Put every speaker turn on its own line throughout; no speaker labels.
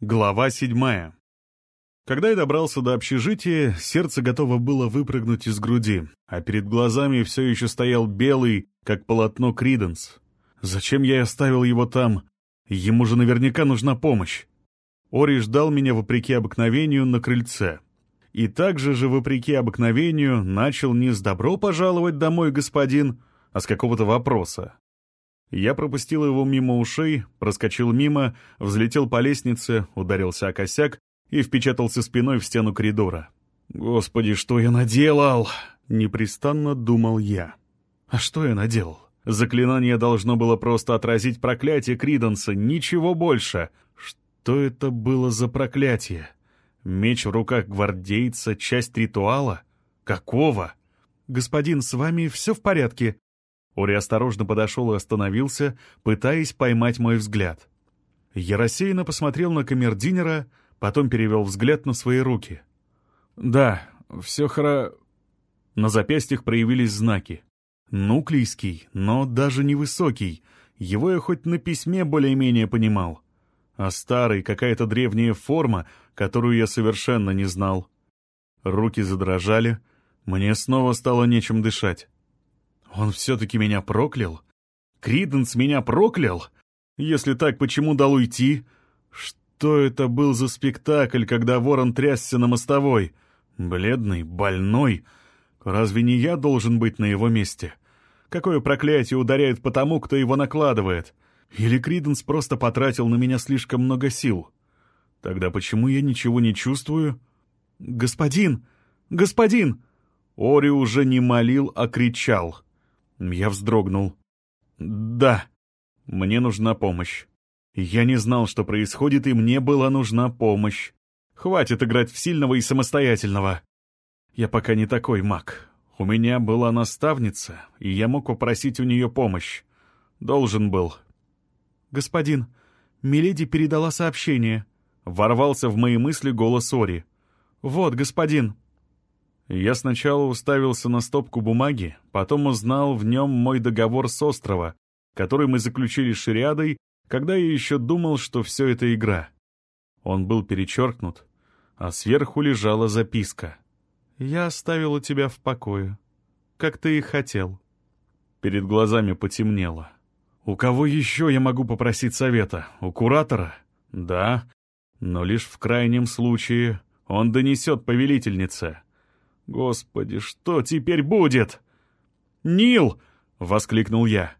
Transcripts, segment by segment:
Глава седьмая. Когда я добрался до общежития, сердце готово было выпрыгнуть из груди, а перед глазами все еще стоял белый, как полотно Криденс. Зачем я оставил его там? Ему же наверняка нужна помощь. Ори ждал меня вопреки обыкновению на крыльце. И также же, вопреки обыкновению, начал не с «добро пожаловать домой, господин», а с какого-то вопроса. Я пропустил его мимо ушей, проскочил мимо, взлетел по лестнице, ударился о косяк и впечатался спиной в стену коридора. «Господи, что я наделал?» — непрестанно думал я. «А что я наделал?» Заклинание должно было просто отразить проклятие Криденса, ничего больше. Что это было за проклятие? Меч в руках гвардейца — часть ритуала? Какого? «Господин, с вами все в порядке?» Ори осторожно подошел и остановился, пытаясь поймать мой взгляд. Я рассеянно посмотрел на камердинера, потом перевел взгляд на свои руки. «Да, все хоро...» На запястьях проявились знаки. Нуклейский, но даже невысокий. Его я хоть на письме более-менее понимал. А старый, какая-то древняя форма, которую я совершенно не знал. Руки задрожали, мне снова стало нечем дышать. Он все-таки меня проклял? Криденс меня проклял? Если так, почему дал уйти? Что это был за спектакль, когда ворон трясся на мостовой? Бледный, больной. Разве не я должен быть на его месте? Какое проклятие ударяет по тому, кто его накладывает? Или Криденс просто потратил на меня слишком много сил? Тогда почему я ничего не чувствую? «Господин! Господин!» Ори уже не молил, а кричал — я вздрогнул. «Да, мне нужна помощь. Я не знал, что происходит, и мне была нужна помощь. Хватит играть в сильного и самостоятельного. Я пока не такой маг. У меня была наставница, и я мог попросить у нее помощь. Должен был. «Господин, Миледи передала сообщение». Ворвался в мои мысли голос Ори. «Вот, господин». Я сначала уставился на стопку бумаги, потом узнал в нем мой договор с острова, который мы заключили с Шириадой, когда я еще думал, что все это игра. Он был перечеркнут, а сверху лежала записка. «Я оставила тебя в покое, как ты и хотел». Перед глазами потемнело. «У кого еще я могу попросить совета? У куратора?» «Да, но лишь в крайнем случае он донесет повелительнице». Господи, что теперь будет? «Нил!» — воскликнул я.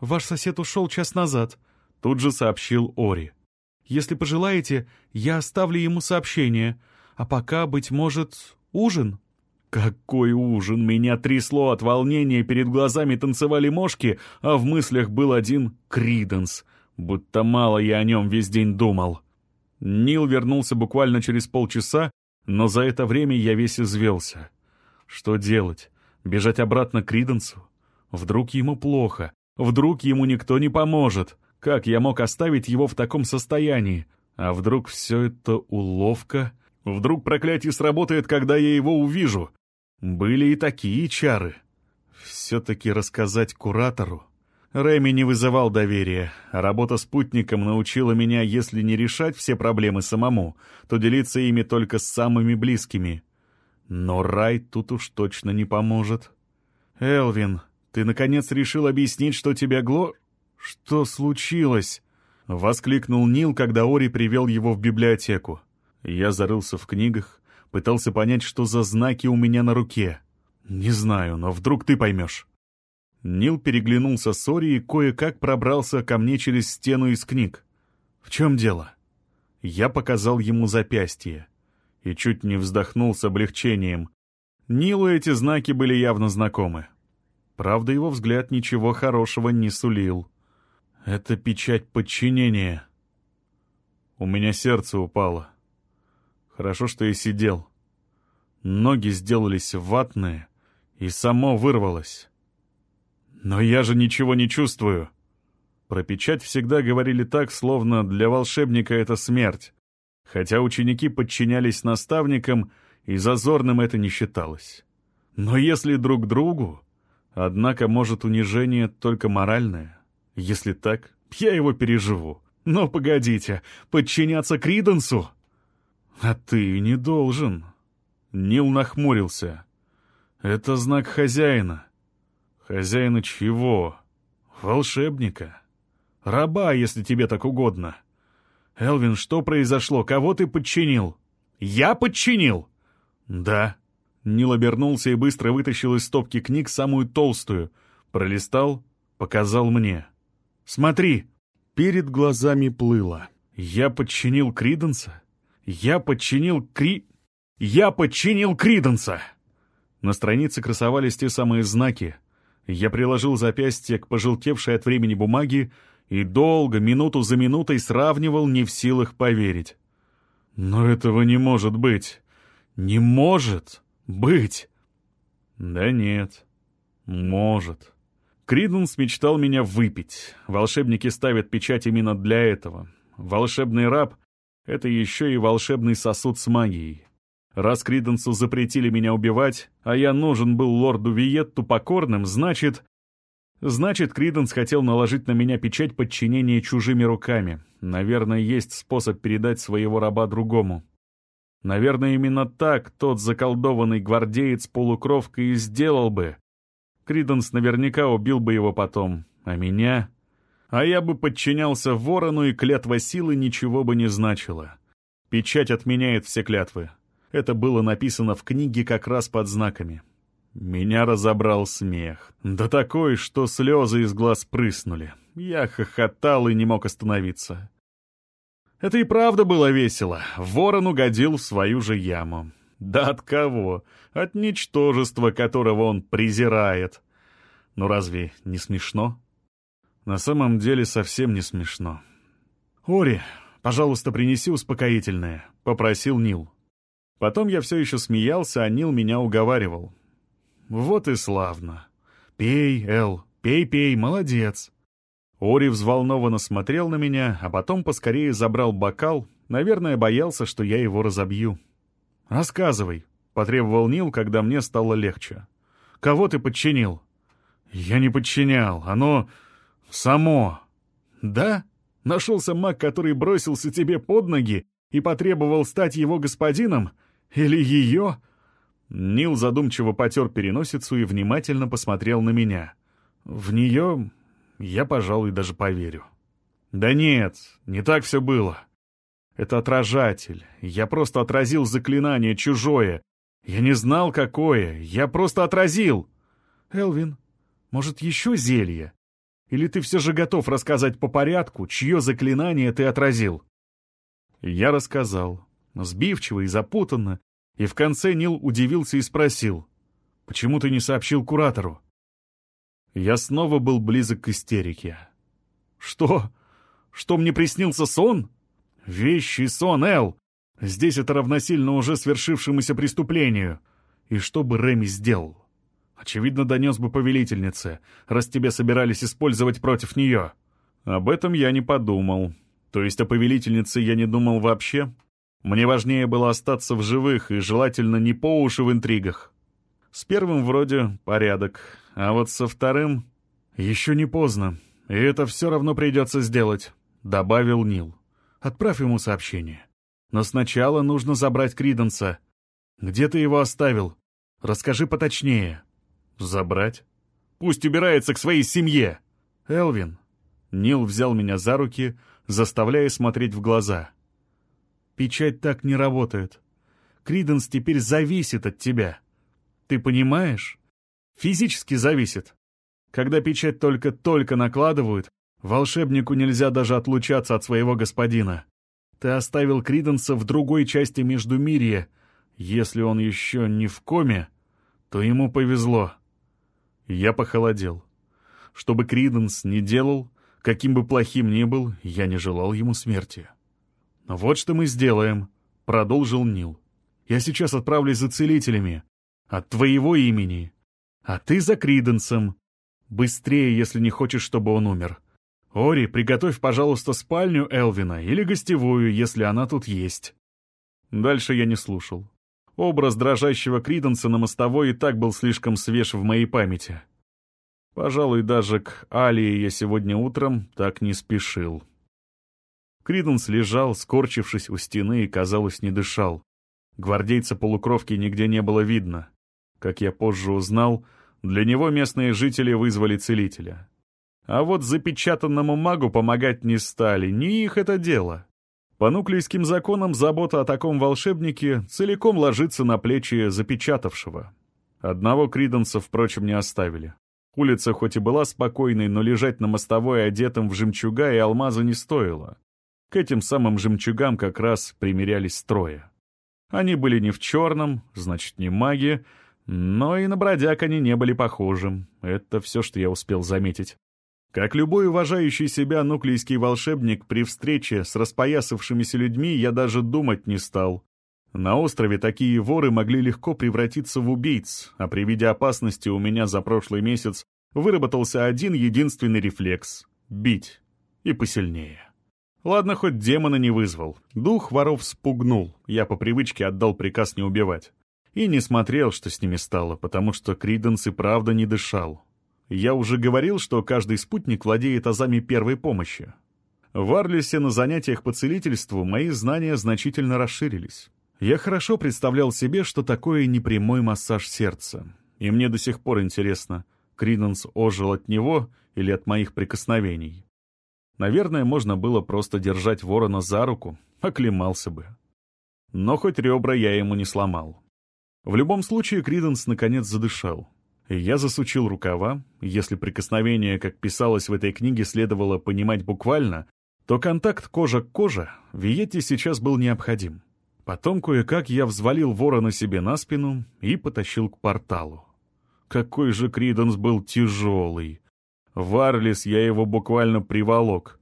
«Ваш сосед ушел час назад», — тут же сообщил Ори. «Если пожелаете, я оставлю ему сообщение. А пока, быть может, ужин?» Какой ужин! Меня трясло от волнения, перед глазами танцевали мошки, а в мыслях был один Криденс. Будто мало я о нем весь день думал. Нил вернулся буквально через полчаса но за это время я весь извелся. Что делать? Бежать обратно к Риденсу? Вдруг ему плохо? Вдруг ему никто не поможет? Как я мог оставить его в таком состоянии? А вдруг все это уловка? Вдруг проклятие сработает, когда я его увижу? Были и такие чары. Все-таки рассказать куратору Рэми не вызывал доверия, а работа спутником научила меня, если не решать все проблемы самому, то делиться ими только с самыми близкими. Но Рай тут уж точно не поможет. «Элвин, ты наконец решил объяснить, что тебя гло...» «Что случилось?» — воскликнул Нил, когда Ори привел его в библиотеку. Я зарылся в книгах, пытался понять, что за знаки у меня на руке. «Не знаю, но вдруг ты поймешь». Нил переглянулся с Ори и кое-как пробрался ко мне через стену из книг. «В чем дело?» Я показал ему запястье и чуть не вздохнул с облегчением. Нилу эти знаки были явно знакомы. Правда, его взгляд ничего хорошего не сулил. «Это печать подчинения». У меня сердце упало. Хорошо, что я сидел. Ноги сделались ватные, и само вырвалось. «Но я же ничего не чувствую». Про печать всегда говорили так, словно для волшебника это смерть. Хотя ученики подчинялись наставникам, и зазорным это не считалось. Но если друг другу... Однако, может, унижение только моральное? Если так, я его переживу. Но погодите, подчиняться Криденсу? А ты не должен. Нил нахмурился. Это знак хозяина. Хозяина чего? Волшебника. Раба, если тебе так угодно. Элвин, что произошло? Кого ты подчинил? Я подчинил? Да. Нил обернулся и быстро вытащил из стопки книг самую толстую. Пролистал, показал мне. «Смотри!» Перед глазами плыло. «Я подчинил Криденса? Я подчинил Кри... Я подчинил Криденса!» На странице красовались те самые знаки. Я приложил запястье к пожелтевшей от времени бумаге и долго, минуту за минутой сравнивал, не в силах поверить. «Но этого не может быть! Не может быть!» «Да нет, может». Криденс мечтал меня выпить. Волшебники ставят печать именно для этого. Волшебный раб — это еще и волшебный сосуд с магией. Раз Криденсу запретили меня убивать, а я нужен был лорду Виетту покорным, значит... Значит, Криденс хотел наложить на меня печать подчинения чужими руками. Наверное, есть способ передать своего раба другому. Наверное, именно так тот заколдованный гвардеец-полукровка и сделал бы. Криденс наверняка убил бы его потом. А меня... А я бы подчинялся ворону, и клятва силы ничего бы не значила. Печать отменяет все клятвы. Это было написано в книге как раз под знаками. Меня разобрал смех. Да такой, что слезы из глаз прыснули. Я хохотал и не мог остановиться. Это и правда было весело. Ворон угодил в свою же яму. Да от кого? От ничтожества, которого он презирает. Ну разве не смешно? На самом деле совсем не смешно. «Ори, пожалуйста, принеси успокоительное», — попросил Нил. Потом я все еще смеялся, а Нил меня уговаривал. Вот и славно. Пей, Эл, пей-пей, молодец. Ори взволнованно смотрел на меня, а потом поскорее забрал бокал, наверное, боялся, что я его разобью. «Рассказывай», — потребовал Нил, когда мне стало легче. «Кого ты подчинил?» «Я не подчинял, оно... само». «Да? Нашелся маг, который бросился тебе под ноги и потребовал стать его господином? Или ее?» Нил задумчиво потер переносицу и внимательно посмотрел на меня. «В нее я, пожалуй, даже поверю». «Да нет, не так все было. Это отражатель. Я просто отразил заклинание чужое. Я не знал, какое. Я просто отразил». «Элвин, может, еще зелье? Или ты все же готов рассказать по порядку, чье заклинание ты отразил?» Я рассказал. Сбивчиво и запутанно, и в конце Нил удивился и спросил, «Почему ты не сообщил куратору?» Я снова был близок к истерике. «Что? Что мне приснился сон?» «Вещий сон, Эл! Здесь это равносильно уже свершившемуся преступлению. И что бы Реми сделал? Очевидно, донес бы повелительнице, раз тебе собирались использовать против нее. Об этом я не подумал. То есть о повелительнице я не думал вообще?» Мне важнее было остаться в живых и желательно не по уши в интригах. С первым вроде порядок, а вот со вторым еще не поздно, и это все равно придется сделать, — добавил Нил. Отправь ему сообщение. Но сначала нужно забрать Криденса. Где ты его оставил? Расскажи поточнее. Забрать? Пусть убирается к своей семье. Элвин. Нил взял меня за руки, заставляя смотреть в глаза — Печать так не работает. Криденс теперь зависит от тебя. Ты понимаешь? Физически зависит. Когда печать только-только накладывают, волшебнику нельзя даже отлучаться от своего господина. Ты оставил Криденса в другой части Междумирья. Если он еще не в коме, то ему повезло. Я похолодел. Что бы Криденс ни делал, каким бы плохим ни был, я не желал ему смерти. «Вот что мы сделаем», — продолжил Нил. «Я сейчас отправлюсь за целителями. От твоего имени. А ты за Криденсом. Быстрее, если не хочешь, чтобы он умер. Ори, приготовь, пожалуйста, спальню Элвина или гостевую, если она тут есть». Дальше я не слушал. Образ дрожащего Криденса на мостовой и так был слишком свеж в моей памяти. Пожалуй, даже к Алии я сегодня утром так не спешил. Криденс лежал, скорчившись у стены и, казалось, не дышал. Гвардейца-полукровки нигде не было видно. Как я позже узнал, для него местные жители вызвали целителя. А вот запечатанному магу помогать не стали, не их это дело. По нуклейским законам забота о таком волшебнике целиком ложится на плечи запечатавшего. Одного Криденса, впрочем, не оставили. Улица хоть и была спокойной, но лежать на мостовой одетым в жемчуга и алмазы не стоило. К этим самым жемчугам как раз примерялись трое. Они были не в черном, значит, не маги, но и на бродяг они не были похожи. Это все, что я успел заметить. Как любой уважающий себя нуклейский волшебник, при встрече с распоясавшимися людьми я даже думать не стал. На острове такие воры могли легко превратиться в убийц, а при виде опасности у меня за прошлый месяц выработался один единственный рефлекс — бить. И посильнее. Ладно, хоть демона не вызвал. Дух воров спугнул, я по привычке отдал приказ не убивать. И не смотрел, что с ними стало, потому что Криденс и правда не дышал. Я уже говорил, что каждый спутник владеет азами первой помощи. В Арлисе на занятиях по целительству мои знания значительно расширились. Я хорошо представлял себе, что такое непрямой массаж сердца. И мне до сих пор интересно, Криденс ожил от него или от моих прикосновений. Наверное, можно было просто держать ворона за руку, оклемался бы. Но хоть ребра я ему не сломал. В любом случае Криденс наконец задышал. Я засучил рукава. Если прикосновение, как писалось в этой книге, следовало понимать буквально, то контакт кожа к коже Виетте сейчас был необходим. Потом кое-как я взвалил ворона себе на спину и потащил к порталу. Какой же Криденс был тяжелый. В я его буквально приволок.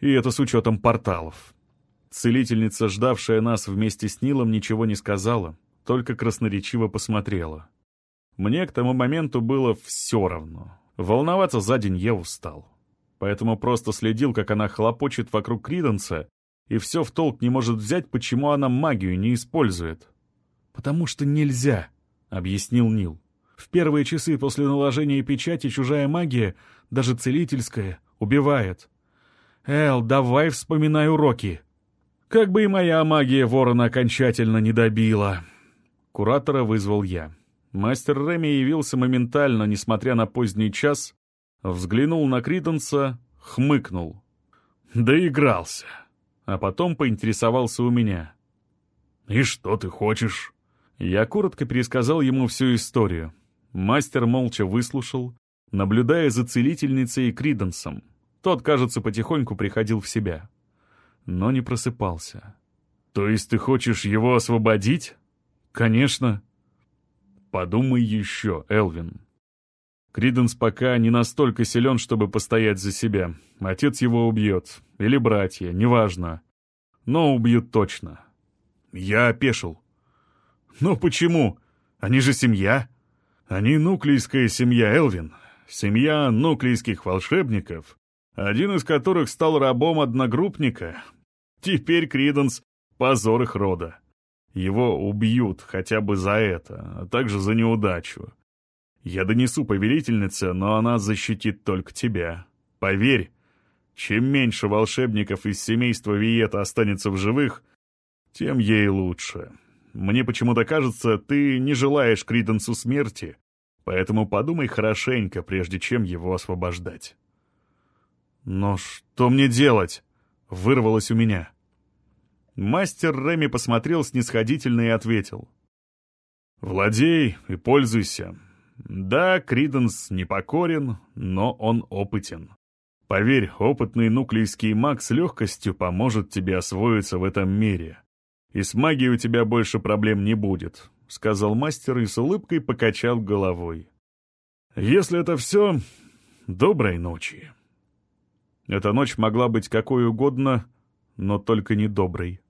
И это с учетом порталов. Целительница, ждавшая нас вместе с Нилом, ничего не сказала, только красноречиво посмотрела. Мне к тому моменту было все равно. Волноваться за день я устал. Поэтому просто следил, как она хлопочет вокруг Криденса, и все в толк не может взять, почему она магию не использует. «Потому что нельзя», — объяснил Нил. «В первые часы после наложения печати чужая магия, даже целительская, убивает. Эл, давай вспоминай уроки. Как бы и моя магия ворона окончательно не добила». Куратора вызвал я. Мастер Реми явился моментально, несмотря на поздний час, взглянул на Криденса, хмыкнул. Доигрался. А потом поинтересовался у меня. «И что ты хочешь?» Я коротко пересказал ему всю историю. Мастер молча выслушал, наблюдая за целительницей и Криденсом. Тот, кажется, потихоньку приходил в себя. Но не просыпался. «То есть ты хочешь его освободить?» «Конечно», Подумай еще, Элвин. Криденс пока не настолько силен, чтобы постоять за себя. Отец его убьет. Или братья, неважно. Но убьют точно. Я опешил. Но почему? Они же семья. Они нуклейская семья, Элвин. Семья нуклейских волшебников, один из которых стал рабом одногруппника. Теперь Криденс — позор их рода. Его убьют хотя бы за это, а также за неудачу. Я донесу повелительнице, но она защитит только тебя. Поверь, чем меньше волшебников из семейства Виета останется в живых, тем ей лучше. Мне почему-то кажется, ты не желаешь Криденсу смерти, поэтому подумай хорошенько, прежде чем его освобождать. «Но что мне делать?» — вырвалось у меня. Мастер Реми посмотрел снисходительно и ответил. «Владей и пользуйся. Да, Криденс непокорен, но он опытен. Поверь, опытный нуклейский маг с легкостью поможет тебе освоиться в этом мире. И с магией у тебя больше проблем не будет», — сказал мастер и с улыбкой покачал головой. «Если это все, доброй ночи». Эта ночь могла быть какой угодно, но только не доброй.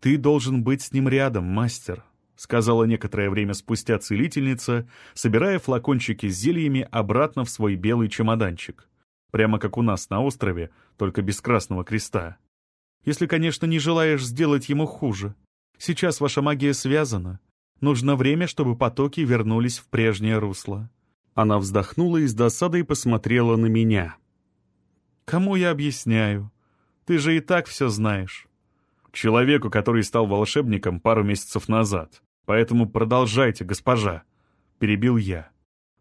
«Ты должен быть с ним рядом, мастер», — сказала некоторое время спустя целительница, собирая флакончики с зельями обратно в свой белый чемоданчик. Прямо как у нас на острове, только без красного креста. «Если, конечно, не желаешь сделать ему хуже. Сейчас ваша магия связана. Нужно время, чтобы потоки вернулись в прежнее русло». Она вздохнула и с досадой посмотрела на меня. «Кому я объясняю?
Ты же и так все знаешь.
Человеку, который стал волшебником пару месяцев назад. Поэтому продолжайте, госпожа. Перебил я.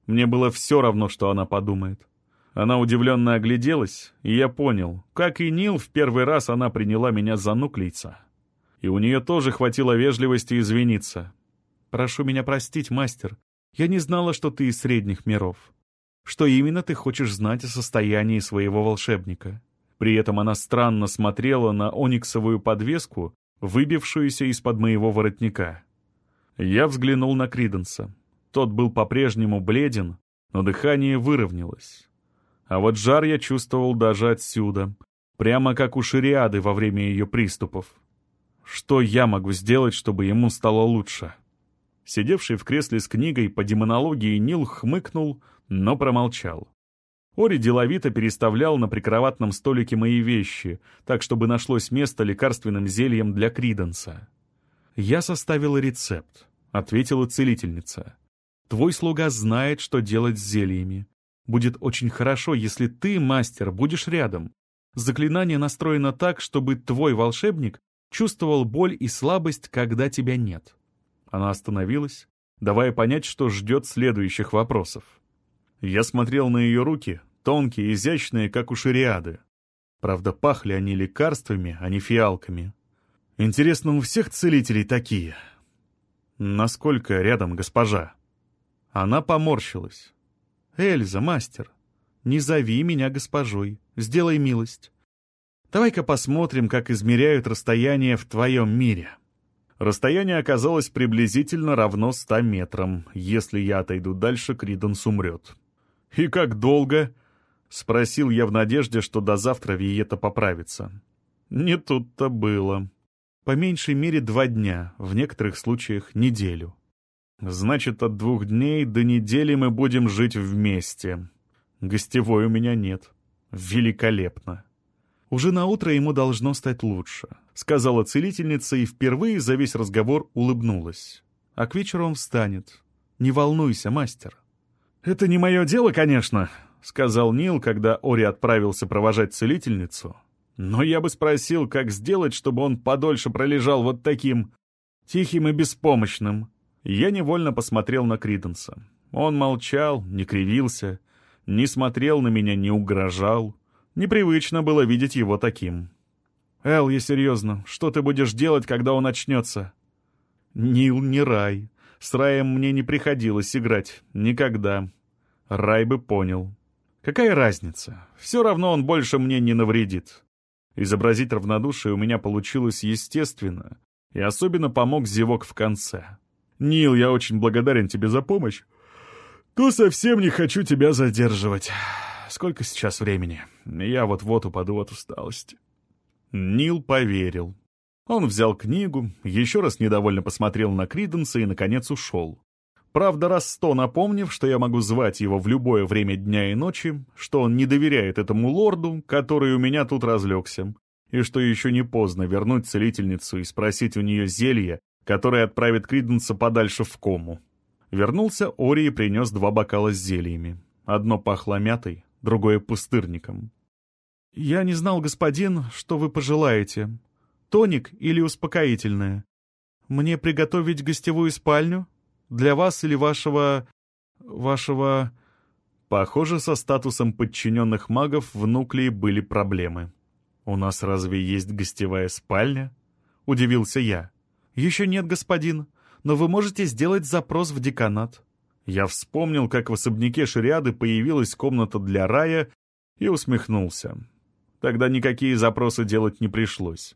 Мне было все равно, что она подумает. Она удивленно огляделась, и я понял, как и Нил, в первый раз она приняла меня за нуклейца. И у нее тоже хватило вежливости извиниться.
«Прошу меня простить, мастер. Я не знала, что ты из средних миров. Что именно ты хочешь знать о состоянии своего волшебника?»
При этом она странно смотрела на ониксовую подвеску, выбившуюся из-под моего воротника. Я взглянул на Криденса. Тот был по-прежнему бледен, но дыхание выровнялось. А вот жар я чувствовал даже отсюда, прямо как у Шириады во время ее приступов. Что я могу сделать, чтобы ему стало лучше? Сидевший в кресле с книгой по демонологии Нил хмыкнул, но промолчал. Ори деловито переставлял на прикроватном столике мои вещи, так чтобы нашлось место лекарственным зельем для Криденса. «Я составила рецепт», — ответила целительница. «Твой слуга знает, что делать с зельями. Будет очень хорошо, если ты, мастер, будешь рядом. Заклинание настроено так, чтобы твой волшебник чувствовал боль и слабость, когда тебя нет». Она остановилась, давая понять, что ждет следующих вопросов. Я смотрел на ее руки, тонкие, изящные, как у шариады. Правда, пахли они лекарствами, а не фиалками. Интересно, у всех целителей такие? Насколько рядом госпожа? Она поморщилась. «Эльза, мастер, не зови меня госпожой, сделай милость. Давай-ка посмотрим, как измеряют расстояние в твоем мире». Расстояние оказалось приблизительно равно ста метрам. Если я отойду дальше, Криденс умрет. «И как долго?» — спросил я в надежде, что до завтра Виета поправится. Не тут-то было. По меньшей мере два дня, в некоторых случаях неделю. Значит, от двух дней до недели мы будем жить вместе. Гостевой у меня нет. Великолепно. Уже на утро ему должно стать лучше, сказала целительница и впервые за весь разговор улыбнулась. А к вечеру он встанет. Не волнуйся, мастер. Это не мое дело, конечно, — сказал Нил, когда Ори отправился провожать целительницу. «Но я бы спросил, как сделать, чтобы он подольше пролежал вот таким тихим и беспомощным». Я невольно посмотрел на Криденса. Он молчал, не кривился, не смотрел на меня, не угрожал. Непривычно было видеть его таким. «Эл, я серьезно, что ты будешь делать, когда он очнется?» «Нил не рай. С раем мне не приходилось играть. Никогда. Рай бы понял. Какая разница? Все равно он больше мне не навредит. Изобразить равнодушие у меня получилось естественно, и особенно помог зевок в конце. «Нил, я очень благодарен тебе за помощь, то совсем не хочу тебя задерживать. Сколько сейчас времени? Я вот-вот упаду от усталости». Нил поверил. Он взял книгу, еще раз недовольно посмотрел на Криденса и, наконец, ушел. Правда, раз сто напомнив, что я могу звать его в любое время дня и ночи, что он не доверяет этому лорду, который у меня тут разлегся, и что еще не поздно вернуть целительницу и спросить у нее зелье, которое отправит Криденса подальше в кому. Вернулся Ори и принес два бокала с зельями. Одно пахло мятой, другое — пустырником. «Я не знал, господин, что вы пожелаете. Тоник или успокоительное? Мне приготовить гостевую спальню?» Для вас или вашего... вашего...» Похоже, со статусом подчиненных магов в Нуклеи были проблемы. «У нас разве есть гостевая спальня?» — удивился я. «Еще нет, господин, но вы можете сделать запрос в деканат». Я вспомнил, как в особняке Шариады появилась комната для рая, и усмехнулся. Тогда никакие запросы делать не пришлось.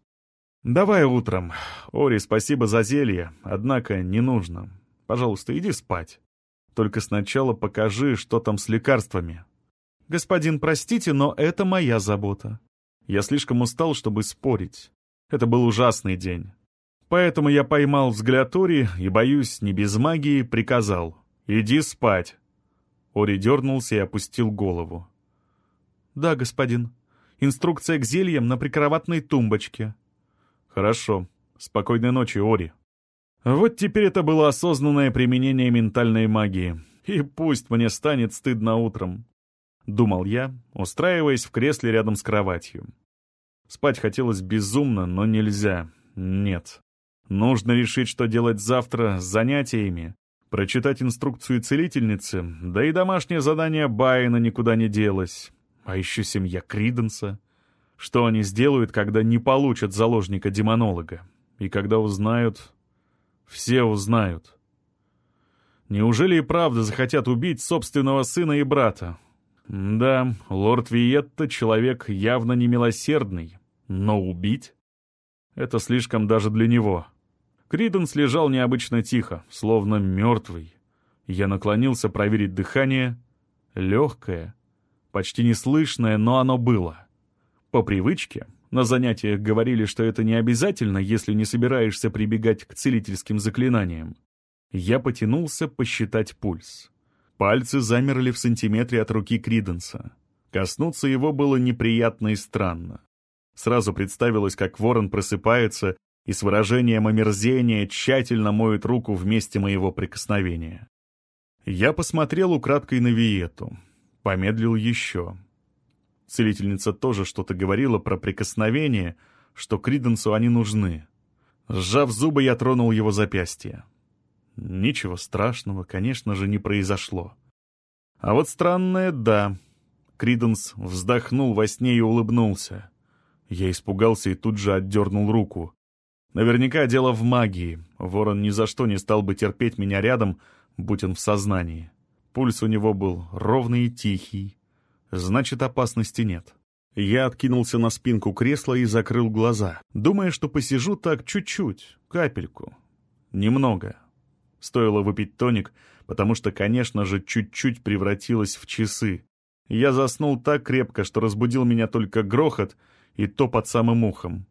«Давай утром. Ори, спасибо за зелье, однако не нужно. Пожалуйста, иди спать. Только сначала покажи, что там с лекарствами. Господин, простите, но это моя забота. Я слишком устал, чтобы спорить. Это был ужасный день. Поэтому я поймал взгляд Ори и, боюсь, не без магии, приказал. «Иди спать». Ори дернулся и опустил голову. «Да, господин. Инструкция к зельям на прикроватной тумбочке». «Хорошо. Спокойной ночи, Ори». Вот теперь это было осознанное применение ментальной магии. И пусть мне станет стыдно утром. Думал я, устраиваясь в кресле рядом с кроватью. Спать хотелось безумно, но нельзя. Нет. Нужно решить, что делать завтра с занятиями, прочитать инструкцию целительницы, да и домашнее задание Байена никуда не делось. А еще семья Криденса. Что они сделают, когда не получат заложника-демонолога? И когда узнают... Все узнают. Неужели и правда захотят убить собственного сына и брата? Да, лорд Виетта — человек явно немилосердный, но убить? Это слишком даже для него. Криденс лежал необычно тихо, словно мертвый. Я наклонился проверить дыхание. Легкое, почти неслышное, но оно было. По привычке, на занятиях говорили, что это не обязательно, если не собираешься прибегать к целительским заклинаниям. Я потянулся посчитать пульс. Пальцы замерли в сантиметре от руки Криденса. Коснуться его было неприятно и странно. Сразу представилось, как ворон просыпается и с выражением омерзения тщательно моет руку в месте моего прикосновения. Я посмотрел украдкой на Виету, помедлил еще. Целительница тоже что-то говорила про прикосновение, что Криденсу они нужны. Сжав зубы, я тронул его запястье. Ничего страшного, конечно же, не произошло. А вот странное — да. Криденс вздохнул во сне и улыбнулся. Я испугался и тут же отдернул руку. Наверняка дело в магии. Ворон ни за что не стал бы терпеть меня рядом, будь он в сознании. Пульс у него был ровный и тихий. Значит, опасности нет. Я откинулся на спинку кресла и закрыл глаза, думая, что посижу так чуть-чуть, капельку. Немного. Стоило выпить тоник, потому что, конечно же, чуть-чуть превратилось в часы. Я заснул так крепко, что разбудил меня только грохот, и то под самым ухом.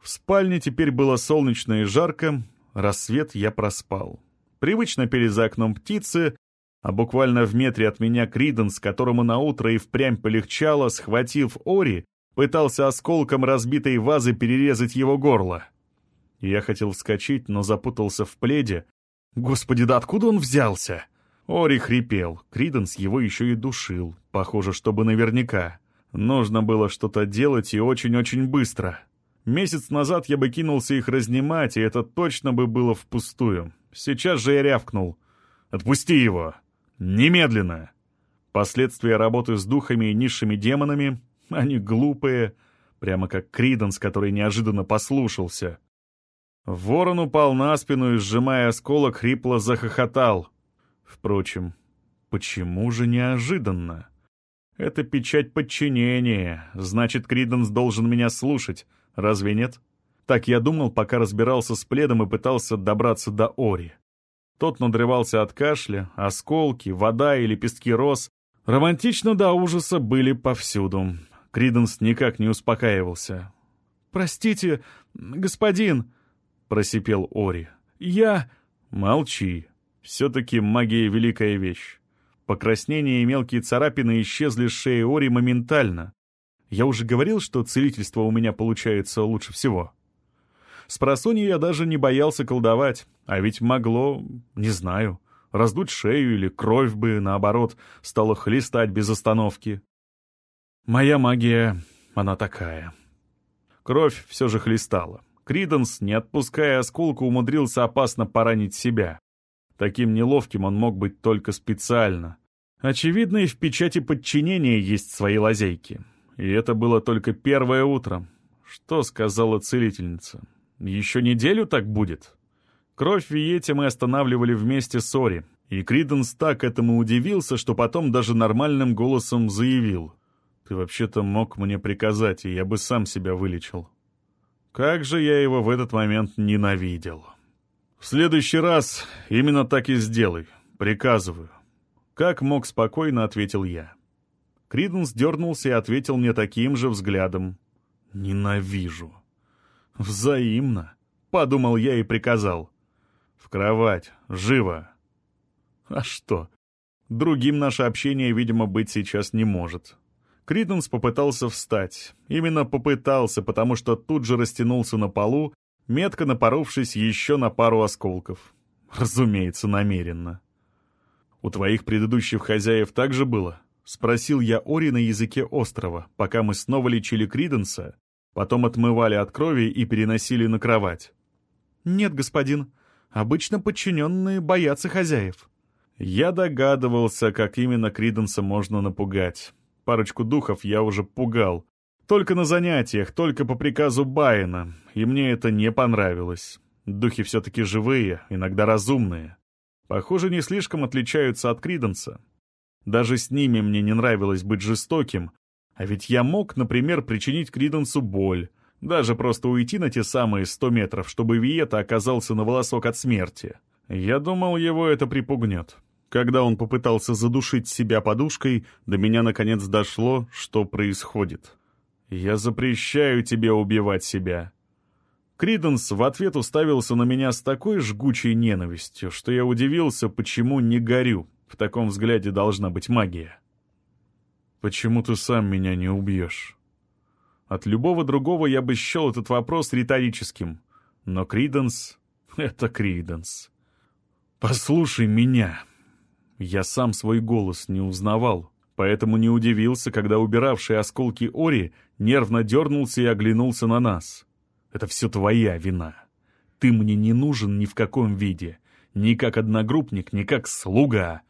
В спальне теперь было солнечно и жарко, рассвет я проспал. Привычно пели за окном птицы, а буквально в метре от меня Криденс, которому наутро и впрямь полегчало, схватив Ори, пытался осколком разбитой вазы перерезать его горло. Я хотел вскочить, но запутался в пледе. Господи, да откуда он взялся? Ори хрипел, Криденс его еще и душил, похоже, чтобы наверняка. Нужно было что-то делать и очень-очень быстро. Месяц назад я бы кинулся их разнимать, и это точно бы было впустую. Сейчас же я рявкнул. «Отпусти его! Немедленно!» Последствия работы с духами и низшими демонами, они глупые, прямо как Криденс, который неожиданно послушался. Ворон упал на спину и, сжимая осколок, хрипло захохотал. Впрочем, почему же неожиданно? Это печать подчинения, значит, Криденс должен меня слушать, Разве нет? Так я думал, пока разбирался с пледом и пытался добраться до Ори. Тот надрывался от кашля, осколки, вода и лепестки роз. Романтично до ужаса были повсюду. Криденс никак не успокаивался. «Простите, господин», — просипел Ори. «Я...» «Молчи. Все-таки магия — великая вещь. Покраснения и мелкие царапины исчезли с шеи Ори моментально. Я уже говорил, что целительство у меня получается лучше всего. С просонья я даже не боялся колдовать, а ведь могло, не знаю, раздуть шею или кровь бы, наоборот, стала хлестать без остановки. Моя магия, она такая. Кровь все же хлестала. Криденс, не отпуская осколка, умудрился опасно поранить себя. Таким неловким он мог быть только специально. Очевидно, и в печати подчинения есть свои лазейки. И это было только первое утро. Что сказала целительница? Еще неделю так будет? Кровь в Виете мы останавливали вместе с Ори, и Криденс так этому удивился, что потом даже нормальным голосом заявил. «Ты вообще-то мог мне приказать, и я бы сам себя вылечил». Как же я его в этот момент ненавидел. «В следующий раз именно так и сделай. Приказываю». Как мог спокойно, ответил я. Криденс дернулся и ответил мне таким же взглядом. «Ненавижу». «Взаимно», — подумал я и приказал. «В кровать, живо». А что? Другим наше общение, видимо, быть сейчас не может. Криденс попытался встать. Именно попытался, потому что тут же растянулся на полу, метко напоровшись еще на пару осколков. Разумеется, намеренно. «У твоих предыдущих хозяев так же было?» — спросил я Ори на языке острова, пока мы снова лечили Криденса, Потом отмывали от крови и переносили на кровать.
«Нет, господин. Обычно подчиненные боятся хозяев».
Я догадывался, как именно Криденса можно напугать. Парочку духов я уже пугал. Только на занятиях, только по приказу Байена, и мне это не понравилось. Духи все-таки живые, иногда разумные. Похоже, не слишком отличаются от Криденса. Даже с ними мне не нравилось быть жестоким, а ведь я мог, например, причинить Криденсу боль, даже просто уйти на те самые сто метров, чтобы Виета оказался на волосок от смерти. Я думал, его это припугнет. Когда он попытался задушить себя подушкой, до меня наконец дошло, что происходит. «Я запрещаю тебе убивать себя». Криденс в ответ уставился на меня с такой жгучей ненавистью, что я удивился, почему не горю. В таком взгляде должна быть магия. «Почему ты сам меня не убьешь?» От любого другого я бы счел этот вопрос риторическим. Но Криденс — это Криденс. «Послушай меня!» Я сам свой голос не узнавал, поэтому не удивился, когда убиравший осколки Ори нервно дернулся и оглянулся на нас. «Это все твоя вина. Ты мне не нужен ни в каком виде, ни как одногруппник, ни как слуга.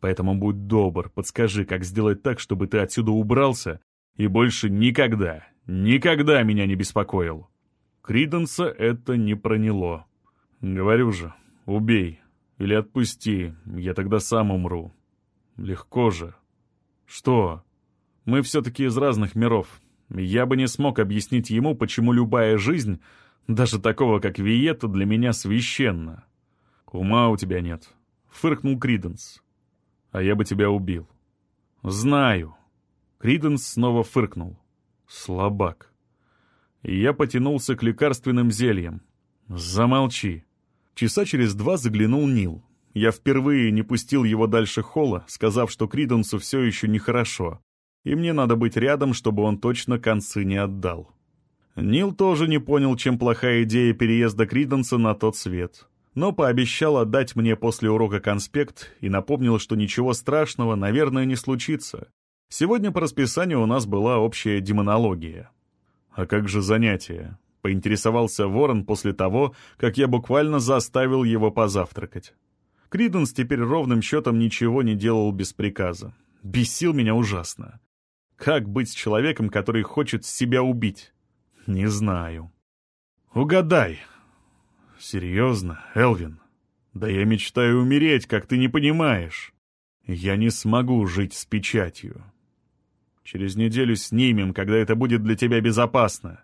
Поэтому будь добр, подскажи, как сделать так, чтобы ты отсюда убрался и больше никогда, Никогда меня не беспокоил. Криденса это не проняло. Говорю же, убей или отпусти, я тогда сам умру. Легко же. Что? Мы все-таки из разных миров. Я бы не смог объяснить ему, почему любая жизнь, даже такого, как Виета, для меня священна. Ума у тебя нет. Фыркнул Криденс. А я бы тебя убил. Знаю. Криденс снова фыркнул. Слабак. Я потянулся к лекарственным зельям. Замолчи. Часа через два заглянул Нил. Я впервые не пустил его дальше холла, сказав, что Криденсу все еще нехорошо, и мне надо быть рядом, чтобы он точно концы не отдал. Нил тоже не понял, чем плохая идея переезда Криденса на тот свет, но пообещал отдать мне после урока конспект и напомнил, что ничего страшного, наверное, не случится, Сегодня по расписанию у нас была общая демонология. А как же занятия? Поинтересовался Ворон после того, как я буквально заставил его позавтракать. Криденс теперь ровным счетом ничего не делал без приказа. Бесил меня ужасно. Как быть с человеком, который хочет себя убить? Не знаю. Угадай. Серьезно, Элвин? Да я мечтаю умереть, как ты не понимаешь. Я не смогу жить с печатью. Через неделю снимем, когда это будет для тебя безопасно.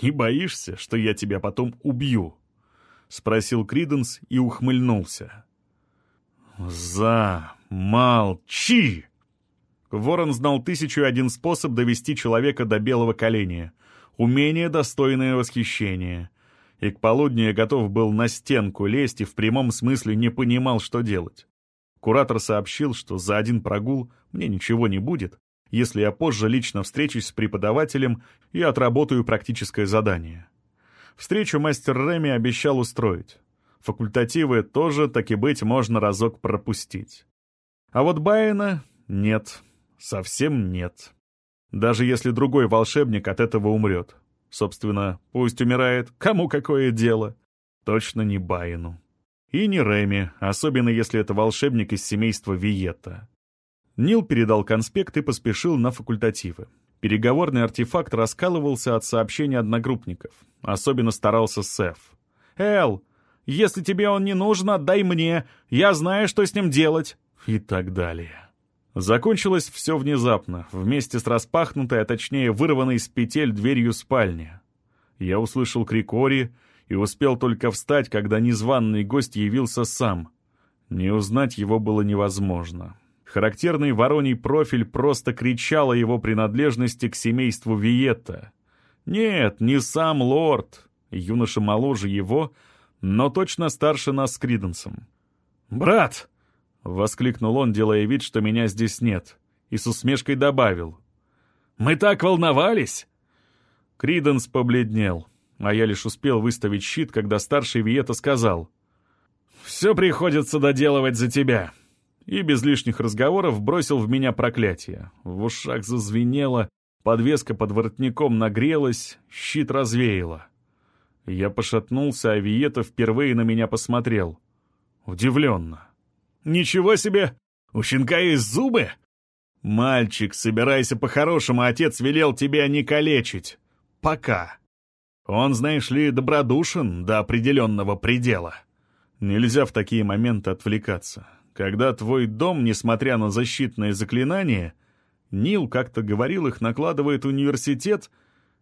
Не боишься, что я тебя потом убью?» — спросил Криденс и ухмыльнулся. «Замолчи!» Ворон знал тысячу один способ довести человека до белого коленя. Умение, достойное восхищения. И к полудню я готов был на стенку лезть и в прямом смысле не понимал, что делать. Куратор сообщил, что за один прогул мне ничего не будет, если я позже лично встречусь с преподавателем и отработаю практическое задание. Встречу мастер Реми обещал устроить. Факультативы тоже, так и быть, можно разок пропустить. А вот Байена нет, совсем нет. Даже если другой волшебник от этого умрет. Собственно, пусть умирает, кому какое дело. Точно не Байену. И не Реми, особенно если это волшебник из семейства Виетта. Нил передал конспект и поспешил на факультативы. Переговорный артефакт раскалывался от сообщений одногруппников. Особенно старался Сеф. «Эл, если тебе он не нужен, отдай мне. Я знаю, что с ним делать». И так далее. Закончилось все внезапно, вместе с распахнутой, а точнее вырванной из петель дверью спальни. Я услышал крик Ори и успел только встать, когда незваный гость явился сам. Не узнать его было невозможно. Характерный вороний профиль просто кричал о его принадлежности к семейству Виетта. Нет, не сам лорд, юноша моложе его, но точно старше нас с Криденсом. «Брат!» — воскликнул он, делая вид, что меня здесь нет, и с усмешкой добавил. «Мы так волновались!» Криденс побледнел, а я лишь успел выставить щит, когда старший Виета сказал. «Все приходится доделывать за тебя и без лишних разговоров бросил в меня проклятие. В ушах зазвенело, Подвеска под воротником нагрелась, щит развеяло. Я пошатнулся, а Виета впервые на меня посмотрел. Удивленно. «Ничего себе! У щенка есть зубы?» «Мальчик, собирайся по-хорошему, отец велел тебя не калечить. Пока. Он, знаешь ли, добродушен до определенного предела». Нельзя в такие моменты отвлекаться. Когда твой дом, несмотря на защитные заклинания, Нил как-то говорил, их накладывает университет,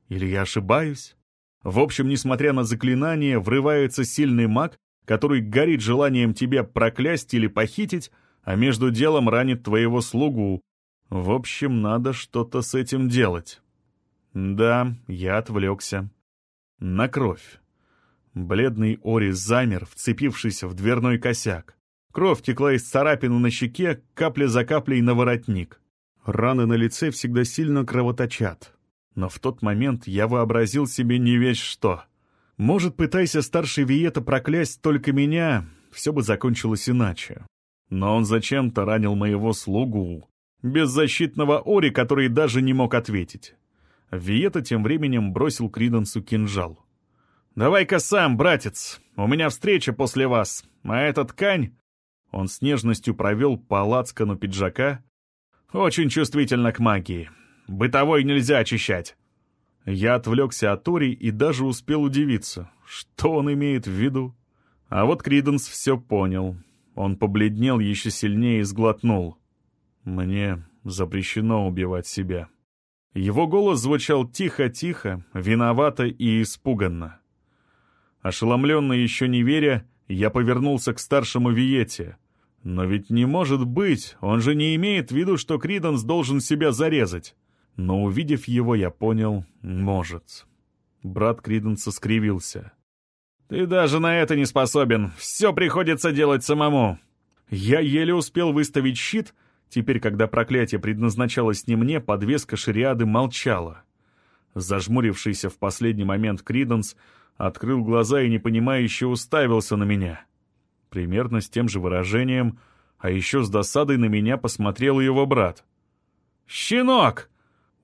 или я ошибаюсь? В общем, несмотря на заклинание, врывается сильный маг, который горит желанием тебя проклясть или похитить, а между делом ранит твоего слугу. В общем, надо что-то с этим делать. Да, я отвлекся. На кровь. Бледный Ори замер, вцепившись в дверной косяк. Кровь текла из царапины на щеке, капля за каплей на воротник. Раны на лице всегда сильно кровоточат. Но в тот момент я вообразил себе не весь что. Может, пытайся старший Виета проклясть только меня, все бы закончилось иначе. Но он зачем-то ранил моего слугу, беззащитного Ори, который даже не мог ответить. Виета тем временем бросил Криденсу кинжал. «Давай-ка сам, братец, у меня встреча после вас, а эта ткань...» Он с нежностью провел по лацкану пиджака. «Очень чувствительно к магии. Бытовой нельзя очищать». Я отвлекся от Тори и даже успел удивиться, что он имеет в виду. А вот Криденс все понял. Он побледнел еще сильнее и сглотнул. «Мне запрещено убивать себя». Его голос звучал тихо-тихо, виновато и испуганно. Ошеломленно еще не веря, я повернулся к старшему Виете. Но ведь не может быть, он же не имеет в виду, что Криденс должен себя зарезать. Но увидев его, я понял, может. Брат Криденса скривился. «Ты даже на это не способен. Все приходится делать самому». Я еле успел выставить щит. Теперь, когда проклятие предназначалось не мне, подвеска шариады молчала. Зажмурившийся в последний момент Криденс открыл глаза и непонимающе уставился на меня. Примерно с тем же выражением, а еще с досадой на меня посмотрел его брат. «Щенок!»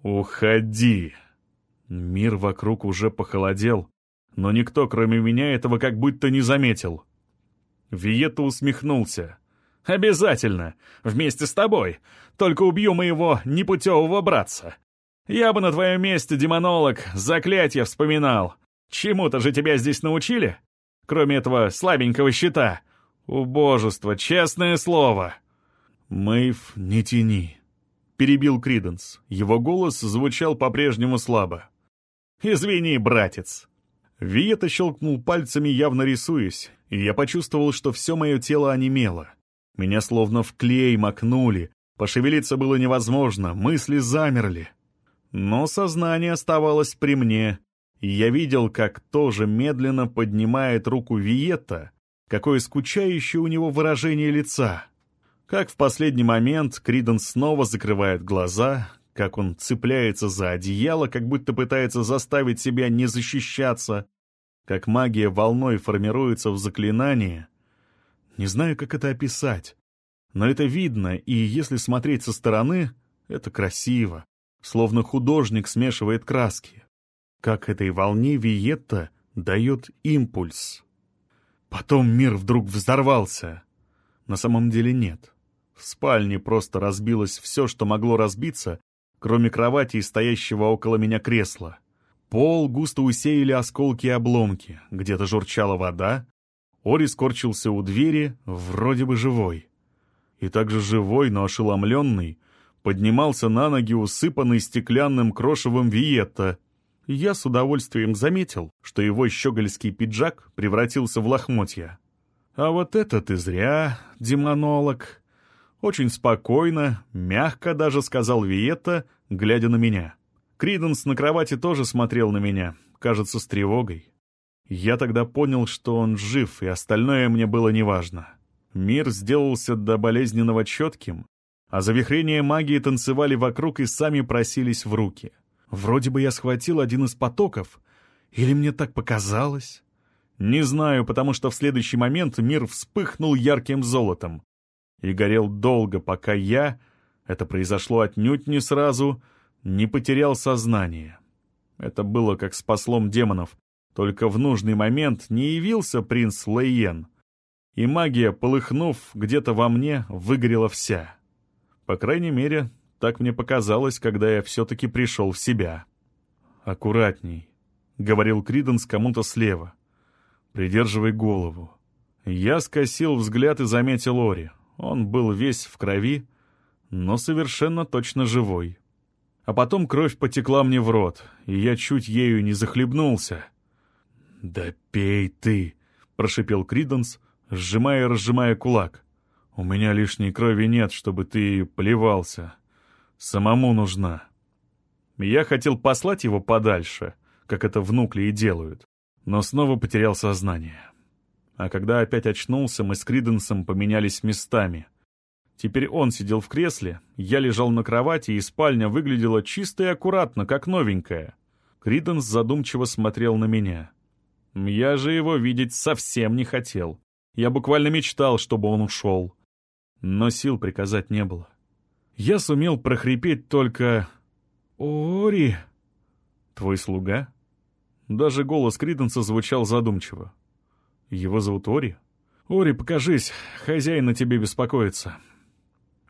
«Уходи!» Мир вокруг уже похолодел, но никто, кроме меня, этого как будто не заметил. Виета усмехнулся. «Обязательно! Вместе с тобой! Только убью моего непутевого братца! Я бы на твоем месте, демонолог, заклятие вспоминал! Чему-то же тебя здесь научили? Кроме этого слабенького щита. Убожество, честное слово. Мэйв, не тяни. Перебил Криденс. Его голос звучал по-прежнему слабо. «Извини, братец». Виета щелкнул пальцами, явно рисуясь, и я почувствовал, что все мое тело онемело. Меня словно в клей макнули, пошевелиться было невозможно, мысли замерли. Но сознание оставалось при мне, и я видел, как тоже медленно поднимает руку Виетта, какое скучающее у него выражение лица. Как в последний момент Криден снова закрывает глаза, как он цепляется за одеяло, как будто пытается заставить себя не защищаться, как магия волной формируется в заклинании. Не знаю, как это описать, но это видно, и если смотреть со стороны, это красиво, словно художник смешивает краски как этой волне Виетта дает импульс. Потом мир вдруг взорвался. На самом деле нет. В спальне просто разбилось все, что могло разбиться, кроме кровати и стоящего около меня кресла. Пол густо усеяли осколки и обломки, где-то журчала вода. Ори скорчился у двери, вроде бы живой. И также живой, но ошеломленный, поднимался на ноги усыпанный стеклянным крошевом Виетта, я с удовольствием заметил, что его щегольский пиджак превратился в лохмотья. «А вот это ты зря, демонолог!» Очень спокойно, мягко даже сказал Виетта, глядя на меня. Криденс на кровати тоже смотрел на меня, кажется, с тревогой. Я тогда понял, что он жив, и остальное мне было неважно. Мир сделался до болезненного четким, а завихрения магии танцевали вокруг и сами просились в руки — Вроде бы я схватил один из потоков. Или мне так показалось? Не знаю, потому что в следующий момент мир вспыхнул ярким золотом. И горел долго, пока я, это произошло отнюдь не сразу, не потерял сознание. Это было как с послом демонов, только в нужный момент не явился принц Лейен, и магия, полыхнув где-то во мне, выгорела вся. По крайней мере, так мне показалось, когда я все-таки пришел в себя. «Аккуратней», — говорил Криденс кому-то слева. «Придерживай голову». Я скосил взгляд и заметил Ори. Он был весь в крови, но совершенно точно живой. А потом кровь потекла мне в рот, и я чуть ею не захлебнулся. «Да пей ты!» — прошипел Криденс, сжимая и разжимая кулак. «У меня лишней крови нет, чтобы ты плевался. Самому нужна». Я хотел послать его подальше, как это в Нукле и делают, но снова потерял сознание. А когда опять очнулся, мы с Криденсом поменялись местами. Теперь он сидел в кресле, я лежал на кровати, и спальня выглядела чисто и аккуратно, как новенькая. Криденс задумчиво смотрел на меня. Я же его видеть совсем не хотел. Я буквально мечтал, чтобы он ушел. Но сил приказать не было. Я сумел прохрипеть только «Ори!» «Твой слуга?» Даже голос Криденса звучал задумчиво. «Его зовут Ори?» «Ори, покажись, хозяин на тебе беспокоится».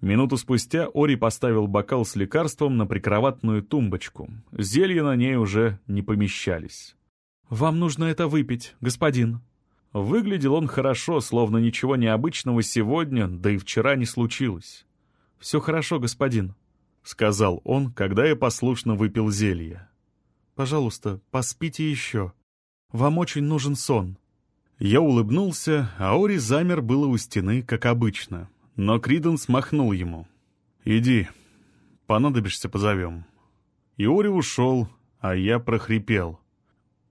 Минуту спустя Ори поставил бокал с лекарством на прикроватную тумбочку. Зелья на ней уже не помещались. «Вам нужно это выпить, господин». Выглядел он хорошо, словно ничего необычного сегодня, да и вчера не случилось. «Все хорошо, господин», — сказал он, когда я послушно выпил зелье. «Пожалуйста, поспите еще. Вам очень нужен сон». Я улыбнулся, а Ори замер было у стены, как обычно. Но Криденс махнул ему. «Иди, понадобишься, позовем». И Ори ушел, а я прохрипел.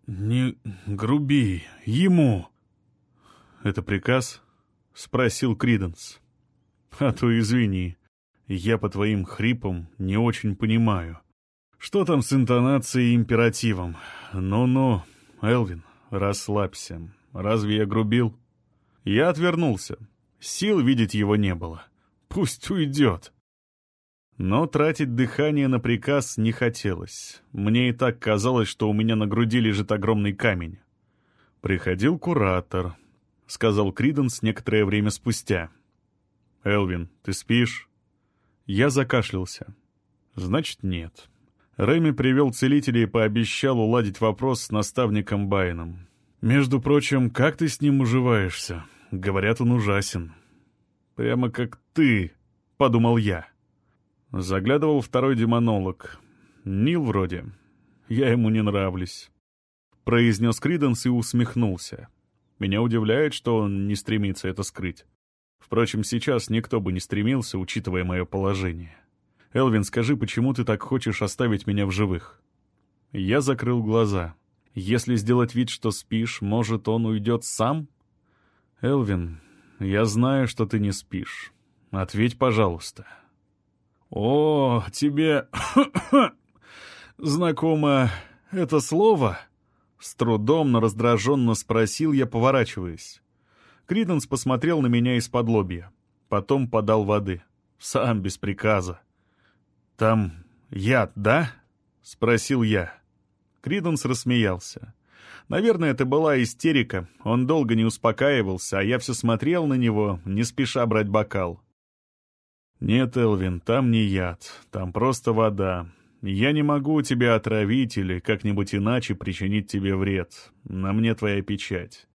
«Не груби ему!» «Это приказ?» — спросил Криденс. «А то извини, я по твоим хрипам не очень понимаю. Что там с интонацией и императивом? Ну-ну, Элвин, расслабься. Разве я грубил?» Я отвернулся. Сил видеть его не было. Пусть уйдет. Но тратить дыхание на приказ не хотелось. Мне и так казалось, что у меня на груди лежит огромный камень. «Приходил куратор», — сказал Криденс некоторое время спустя. «Элвин, ты спишь?» Я закашлялся. «Значит, нет». Рэми привел целителя и пообещал уладить вопрос с наставником Байном. «Между прочим, как ты с ним уживаешься? Говорят, он ужасен». «Прямо как ты», — подумал я. Заглядывал второй демонолог. Нил вроде. Я ему не нравлюсь. Произнес Криденс и усмехнулся. Меня удивляет, что он не стремится это скрыть. Впрочем, сейчас никто бы не стремился, учитывая мое положение. «Элвин, скажи, почему ты так хочешь оставить меня в живых?» Я закрыл глаза. «Если сделать вид, что спишь, может, он уйдет сам?» «Элвин, я знаю, что ты не спишь. Ответь, пожалуйста». «О, тебе знакомо это слово?» С трудом, но раздраженно спросил я, поворачиваясь. Криденс посмотрел на меня из-под лобья. Потом подал воды. Сам без приказа. «Там яд, да?» — спросил я. Криденс рассмеялся. Наверное, это была истерика. Он долго не успокаивался, а я все смотрел на него, не спеша брать бокал. «Нет, Элвин, там не яд, там просто вода. Я не могу тебя отравить или как-нибудь иначе причинить тебе вред. На мне твоя печать.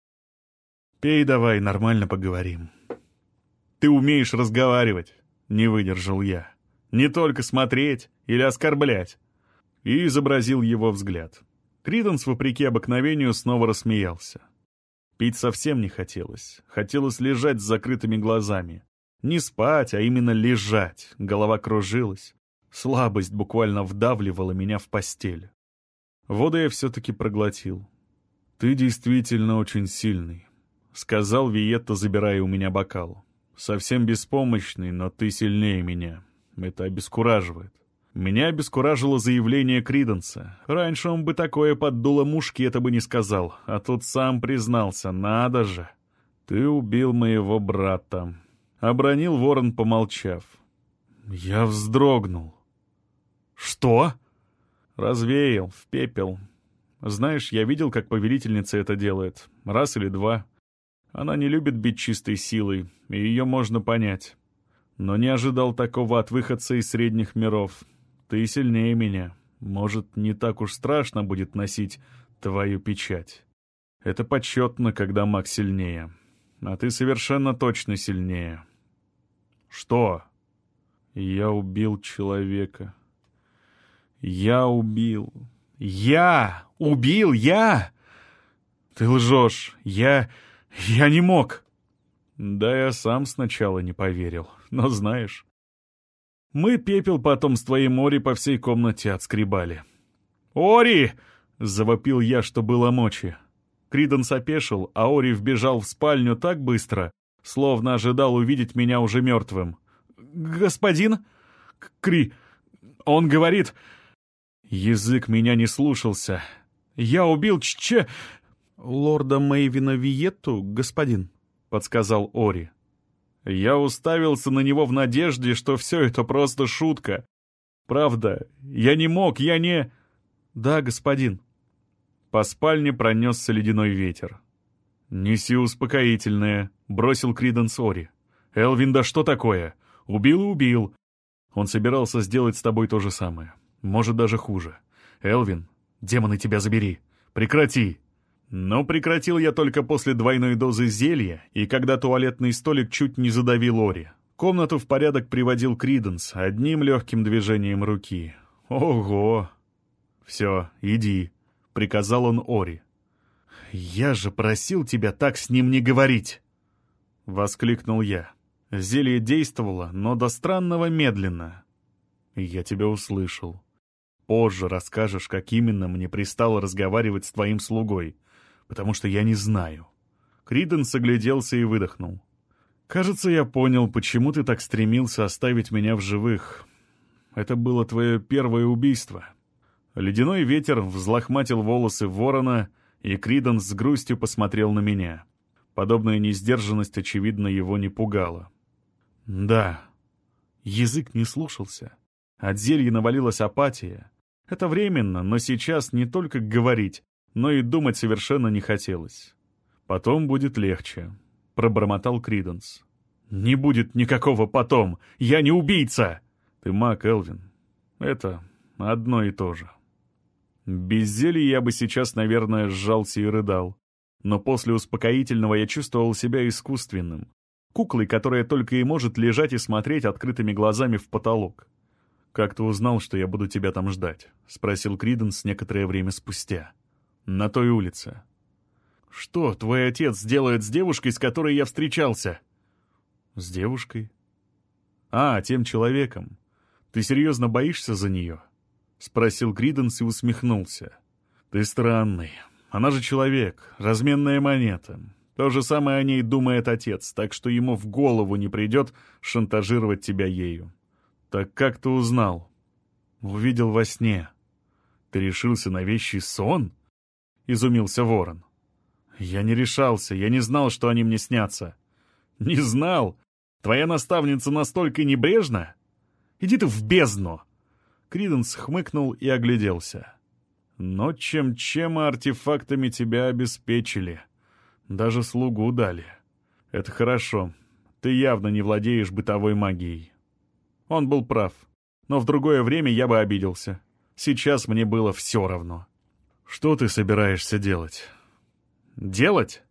Пей давай, нормально поговорим». «Ты умеешь разговаривать», — не выдержал я. «Не только смотреть или оскорблять». И изобразил его взгляд. Криденс, вопреки обыкновению, снова рассмеялся. Пить совсем не хотелось. Хотелось лежать с закрытыми глазами. Не спать, а именно лежать. Голова кружилась. Слабость буквально вдавливала меня в постель. Воду я все-таки проглотил. «Ты действительно очень сильный», — сказал Виетта, забирая у меня бокал. «Совсем беспомощный, но ты сильнее меня. Это обескураживает». Меня обескуражило заявление Криденса. Раньше он бы такое под дуло мушки это бы не сказал, а тут сам признался, надо же. «Ты убил моего брата», — обронил ворон, помолчав. Я вздрогнул.
«Что?»
«Развеял, в пепел. Знаешь, я видел, как повелительница это делает. Раз или два. Она не любит бить чистой силой, и ее можно понять. Но не ожидал такого от выходца из средних миров. Ты сильнее меня. Может, не так уж страшно будет носить твою печать. Это почетно, когда маг сильнее. А ты совершенно точно сильнее. Что? Я убил человека. Я убил. Я! Убил! Я! Ты лжешь. Я... Я не мог. Да я сам сначала не поверил. Но знаешь... Мы пепел потом с твоим Ори по всей комнате отскребали. «Ори!» — завопил я, что было мочи. Криденс опешил, а Ори вбежал в спальню так быстро, словно ожидал увидеть меня уже мертвым. «Господин?» «Кри... Он говорит...» Язык меня не слушался. «Я убил Че...» «Лорда Мэйвина Виетту, господин», — подсказал Ори. Я уставился на него в надежде, что все это просто шутка. Правда, я не мог, я не... «Да, господин». По спальне пронесся ледяной ветер. «Неси успокоительное», — бросил Криденс Ори. «Элвин, да что такое? Убил и убил. Он собирался сделать с тобой то же самое. Может, даже хуже. Элвин, демоны тебя забери. Прекрати!» Но прекратил я только после двойной дозы зелья и когда туалетный столик чуть не задавил Ори. Комнату в порядок приводил Криденс одним легким движением руки. «Ого!» «Все, иди», — приказал он Ори. «Я же просил тебя так с ним не говорить!» — воскликнул я. Зелье действовало, но до странного медленно. «Я тебя услышал. Позже расскажешь, как именно мне пристало разговаривать с твоим слугой, потому что я не знаю». Криденс огляделся и выдохнул. «Кажется, я понял, почему ты так стремился оставить меня в живых. Это было твое первое убийство». Ледяной ветер взлохматил волосы ворона, и Криденс с грустью посмотрел на меня. Подобная несдержанность, очевидно, его не пугала. Да, язык не слушался. От зелья навалилась апатия. Это временно, но сейчас не только говорить, но и думать совершенно не хотелось. «Потом будет легче», — пробормотал Криденс. «Не будет никакого «потом». Я не убийца!» «Ты маг, Элвин. Это одно и то же». Без зелья я бы сейчас, наверное, сжался и рыдал. Но после успокоительного я чувствовал себя искусственным. Куклой, которая только и может лежать и смотреть открытыми глазами в потолок. «Как ты узнал, что я буду тебя там ждать?» — спросил Криденс некоторое время спустя. «На той улице». «Что твой отец делает с девушкой, с которой я встречался?» «С девушкой?» «А, тем человеком. Ты серьезно боишься за нее?» — спросил Криденс и усмехнулся. «Ты странный. Она же человек, разменная монета. То же самое о ней думает отец, так что ему в голову не придет шантажировать тебя ею. Так как ты узнал?» «Увидел во сне». «Ты решился на вещий сон?» — изумился ворон. «Я не решался, я не знал, что они мне снятся». «Не знал? Твоя наставница настолько небрежна? Иди ты в бездну!» Криденс хмыкнул и огляделся. «Но чем-чем артефактами тебя обеспечили. Даже слугу дали. Это хорошо. Ты явно не владеешь бытовой магией». Он был прав. Но в другое время я бы обиделся. Сейчас мне было все равно. «Что ты собираешься делать?» «Делать?»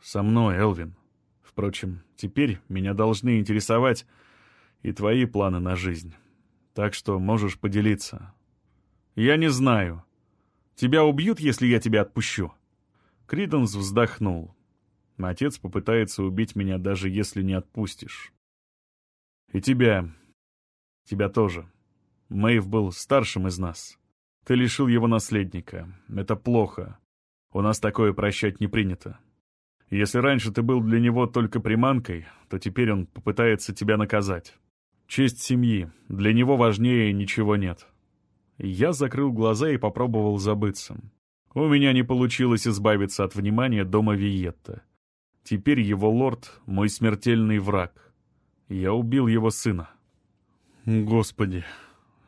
«Со мной, Элвин. Впрочем, теперь меня должны интересовать и твои планы на жизнь» так что можешь поделиться. Я не знаю. Тебя убьют, если я тебя отпущу?» Криденс вздохнул. «Отец попытается убить меня, даже если не отпустишь. И тебя. Тебя тоже. Мэйв был старшим из нас. Ты лишил его наследника. Это плохо. У нас такое прощать не принято. Если раньше ты был для него только приманкой, то теперь он попытается тебя наказать. Честь семьи. Для него важнее ничего нет. Я закрыл глаза и попробовал забыться. У меня не получилось избавиться от внимания дома Виетта. Теперь его лорд — мой смертельный враг. Я убил его сына. Господи,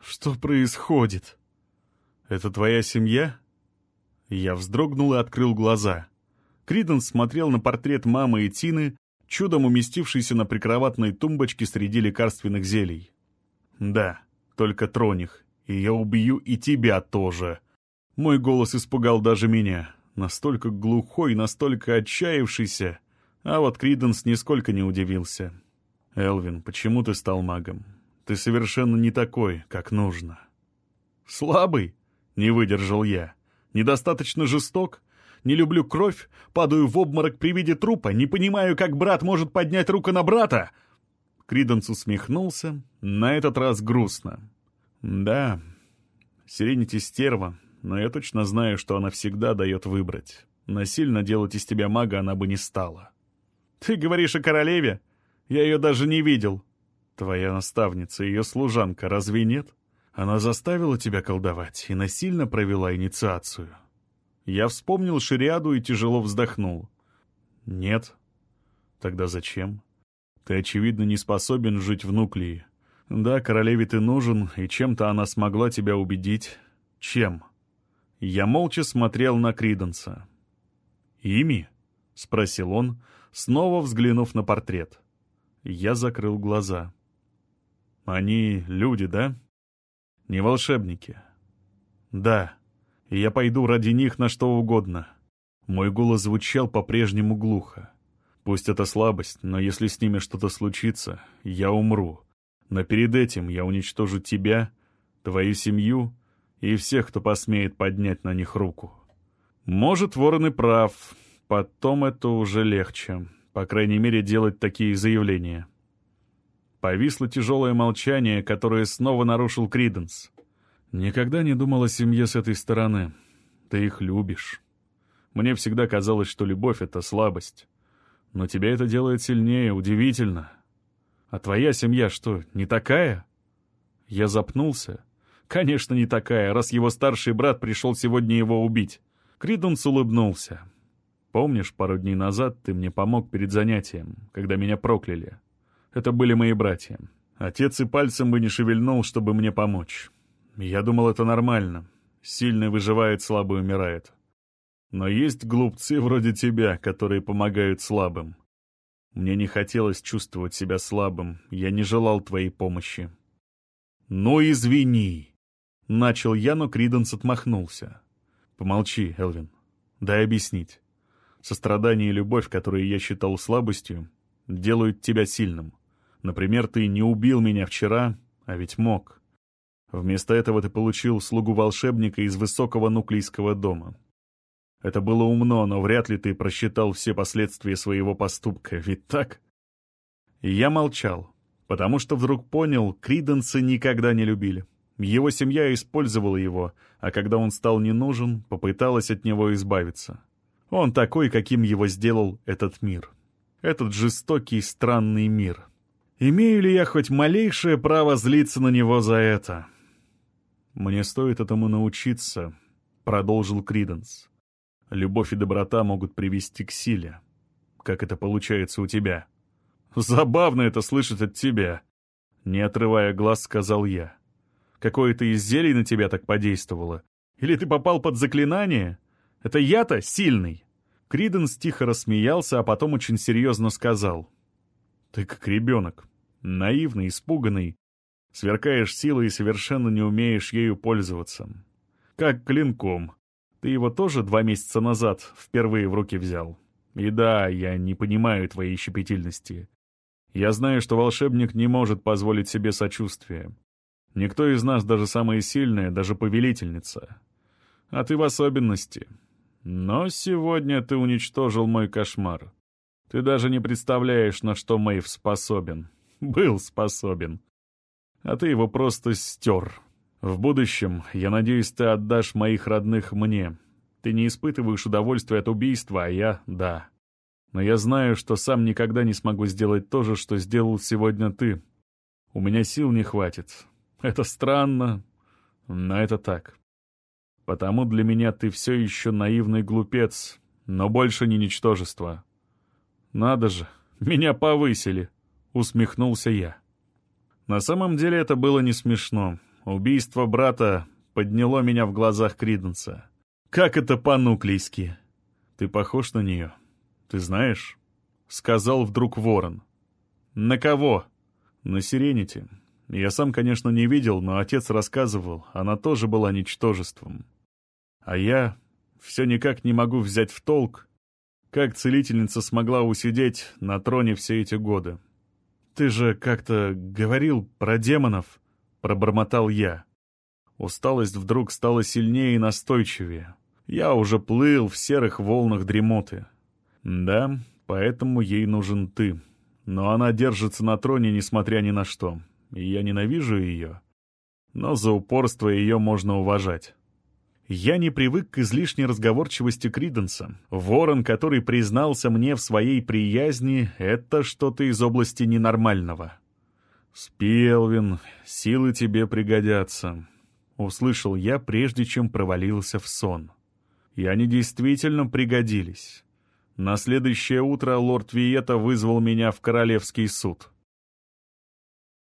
Что происходит? Это твоя семья? Я вздрогнул и открыл глаза. Криденс смотрел на портрет мамы и Тины, чудом уместившийся на прикроватной тумбочке среди лекарственных зелий. «Да, только тронь их, и я убью и тебя тоже». Мой голос испугал даже меня. Настолько глухой, настолько отчаявшийся. А вот Криденс нисколько не удивился. «Элвин, почему ты стал магом? Ты совершенно не такой, как нужно». «Слабый?» — не выдержал я. «Недостаточно жесток? Не люблю кровь? Падаю в обморок при виде трупа? Не понимаю, как брат может поднять руку на брата?» Криденс усмехнулся, на этот раз грустно. «Да, Сиренити стерва, но я точно знаю, что она всегда дает выбрать. Насильно делать из тебя мага она бы не стала». «Ты говоришь о королеве? Я ее даже не видел». «Твоя наставница, ее служанка, разве нет? Она заставила тебя колдовать и насильно провела инициацию». Я вспомнил шариаду и тяжело вздохнул. «Нет». «Тогда зачем?» «Ты, очевидно, не способен жить в нуклеи. Да, королеве ты нужен, и чем-то она смогла тебя убедить. Чем?» Я молча смотрел на Криденса. «Ими?» — спросил он, снова взглянув на портрет. Я закрыл глаза. «Они люди, да?» «Не волшебники?» «Да. И я пойду ради них на что угодно». Мой голос звучал по-прежнему глухо. «Пусть это слабость, но если с ними что-то случится, я умру. Но перед этим я уничтожу тебя, твою семью и всех, кто посмеет поднять на них руку. Может, ворон и прав, потом это уже легче, по крайней мере, делать такие заявления. Повисло тяжелое молчание, которое снова нарушил Криденс. «Никогда не думал о семье с этой стороны. Ты их любишь. Мне всегда казалось, что любовь — это слабость. Но тебя это делает сильнее, удивительно. А твоя семья что, не такая?» Я запнулся, Конечно, не такая, раз его старший брат пришел сегодня его убить. Кридунс улыбнулся. Помнишь, пару дней назад ты мне помог перед занятием, когда меня прокляли? Это были мои братья. Отец и пальцем бы не шевельнул, чтобы мне помочь. Я думал, это нормально. Сильный выживает, слабый умирает. Но есть глупцы вроде тебя, которые помогают слабым. Мне не хотелось чувствовать себя слабым, я не желал твоей помощи. «Ну, извини!» Начал я, но Криденс отмахнулся. «Помолчи, Элвин. Дай объяснить. Сострадание и любовь, которые я считал слабостью, делают тебя сильным. Например, ты не убил меня вчера, а ведь мог. Вместо этого ты получил слугу волшебника из высокого нуклейского дома. Это было умно, но вряд ли ты просчитал все последствия своего поступка, ведь так?» И я молчал, потому что вдруг понял, Криденса никогда не любили. Его семья использовала его, а когда он стал не нужен, попыталась от него избавиться. Он такой, каким его сделал этот мир. Этот жестокий, странный мир. Имею ли я хоть малейшее право злиться на него за это? «Мне стоит этому научиться», — продолжил Криденс. «Любовь и доброта могут привести к силе. Как это получается у тебя?» «Забавно это слышать от тебя», — не отрывая глаз, сказал я. Какое-то из зелий на тебя так подействовало? Или ты попал под заклинание? Это я-то сильный!» Криденс тихо рассмеялся, а потом очень серьезно сказал. «Ты как ребенок, наивный, испуганный, сверкаешь силой и совершенно не умеешь ею пользоваться. Как клинком. Ты его тоже два месяца назад впервые в руки взял. И да, я не понимаю твоей щепетильности. Я знаю, что волшебник не может позволить себе сочувствия. Никто из нас, даже самая сильная, даже повелительница. А ты в особенности. Но сегодня ты уничтожил мой кошмар. Ты даже не представляешь, на что Мэйв способен. Был способен. А ты его просто стер. В будущем, я надеюсь, ты отдашь моих родных мне. Ты не испытываешь удовольствия от убийства, а я — да. Но я знаю, что сам никогда не смогу сделать то же, что сделал сегодня ты. У меня сил не хватит. Это странно, но это так. Потому для меня ты все еще наивный глупец, но больше не ничтожество. Надо же, меня повысили, усмехнулся я. На самом деле это было не смешно. убийство брата подняло меня в глазах Криденса. Как это по-нуклейски? Ты похож на нее? Ты знаешь? Сказал вдруг ворон. На кого? На Сирените. Я сам, конечно, не видел, но отец рассказывал, она тоже была ничтожеством. А я все никак не могу взять в толк, как целительница смогла усидеть на троне все эти годы. «Ты же как-то говорил про демонов», — пробормотал я. Усталость вдруг стала сильнее и настойчивее. Я уже плыл в серых волнах дремоты. Да, поэтому ей нужен ты. Но она держится на троне, несмотря ни на что. И я ненавижу ее. Но за упорство ее можно уважать. Я не привык к излишней разговорчивости Криденса. Ворон, который признался мне в своей приязни, — это что-то из области ненормального. «Спелвин, силы тебе пригодятся», — услышал я, прежде чем провалился в сон. И они действительно пригодились. На следующее утро лорд Виета вызвал меня в Королевский суд.